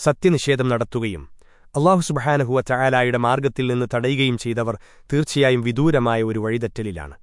സത്യനിഷേധം നടത്തുകയും അള്ളാഹു സുബഹാനഹുവ ചായാലായുടെ മാർഗത്തിൽ നിന്ന് തടയുകയും ചെയ്തവർ തീർച്ചയായും വിദൂരമായ ഒരു വഴിതെറ്റലിലാണ്